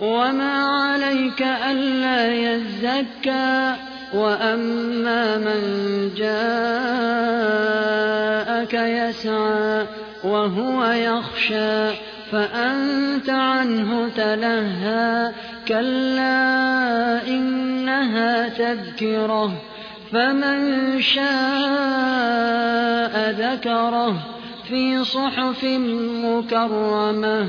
وما عليك ألا يزكى وأما من جاءك يسعى وهو يخشى فأنت عنه تلهى كلا إنها تذكره فمن شاء ذكره في صحف مكرمة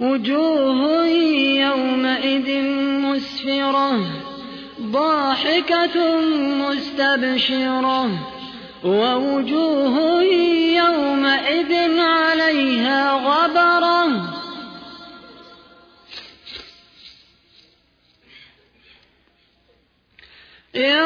وجوه يومئذ مسفرة ضاحكة مستبشرة ووجوه يومئذ عليها غبرة. يوم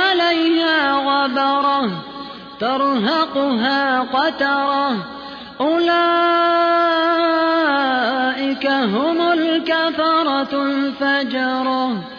ترهقها قترة. أولئك هم الكفرة الفجرة.